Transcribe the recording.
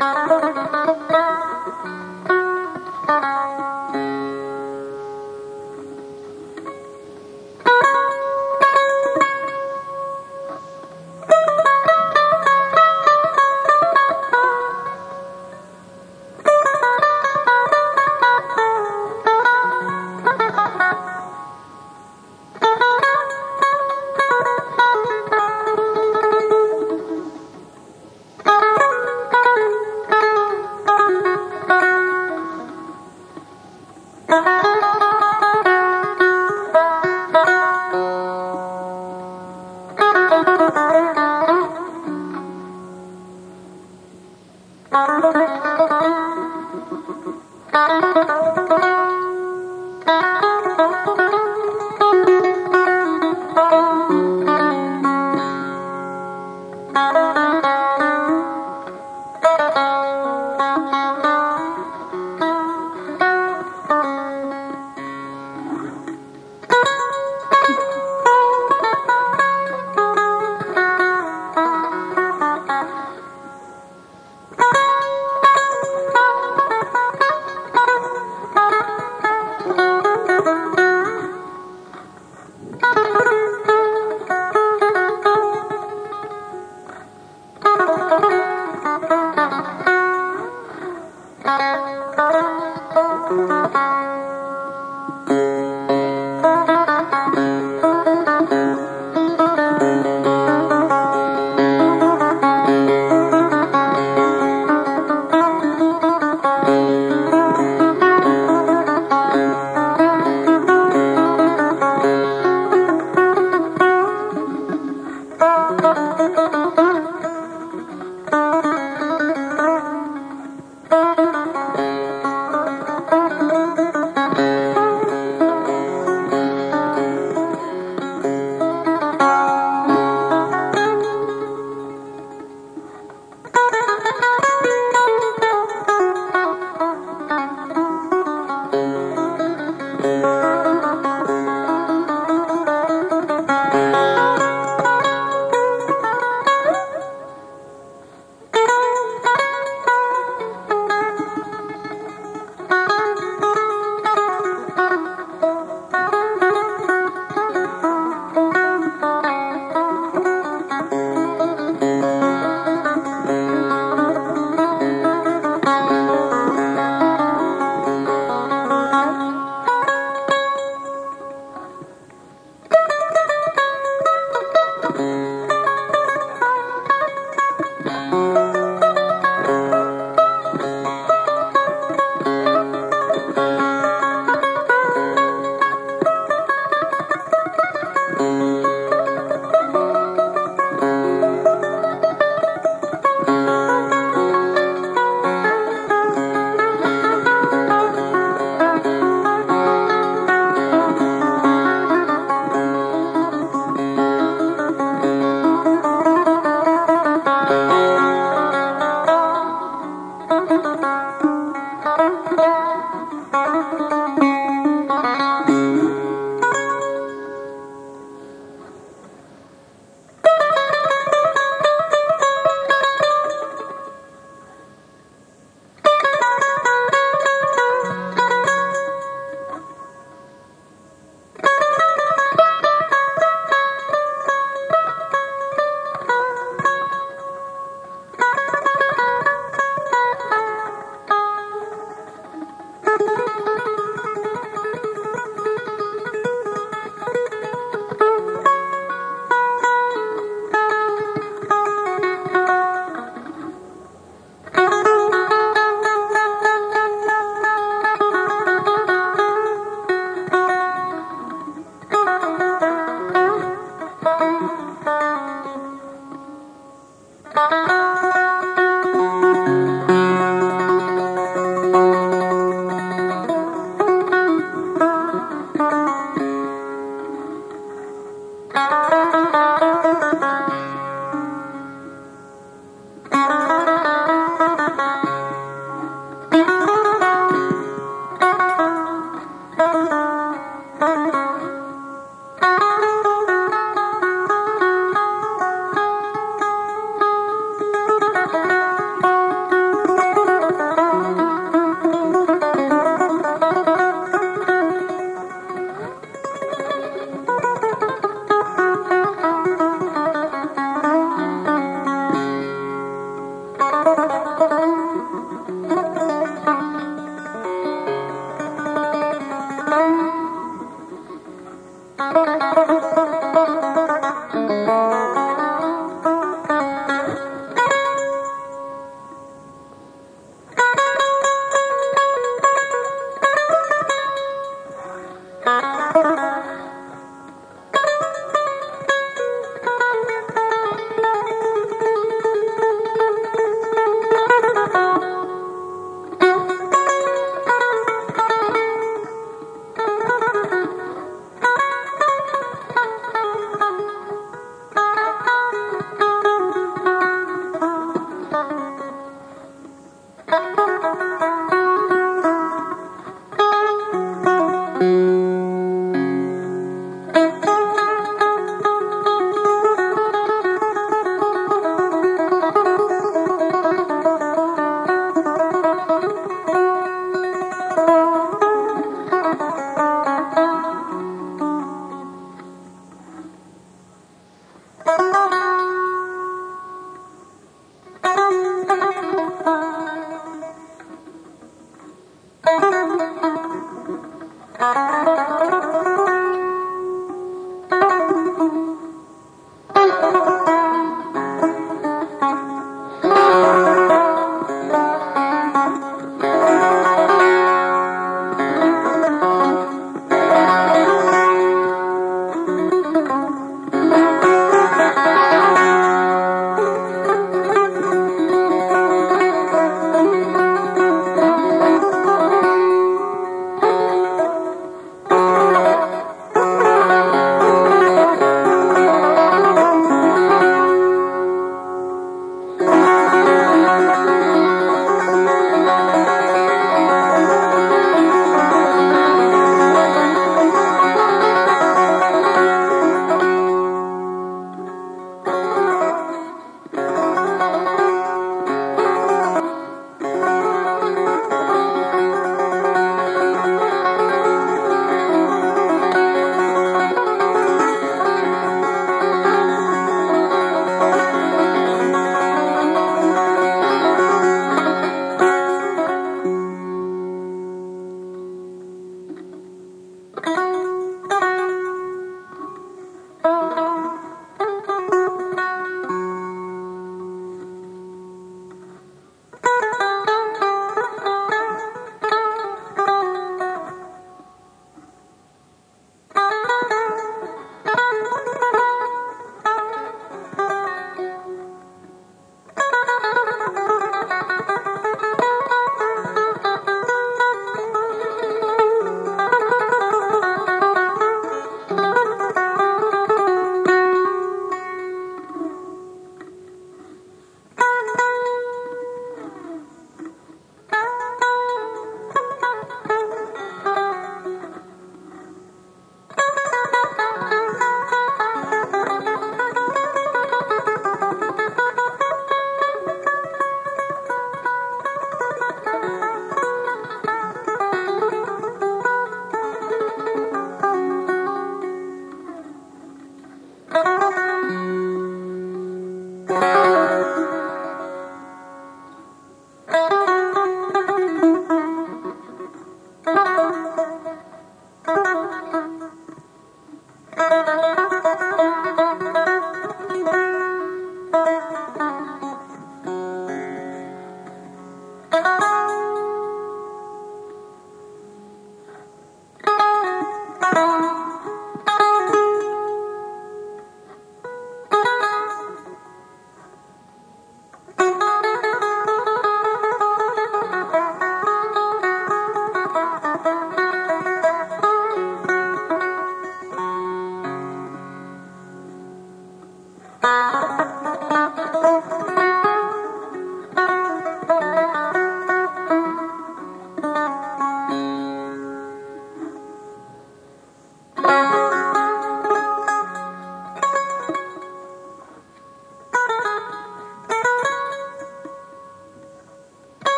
Música Música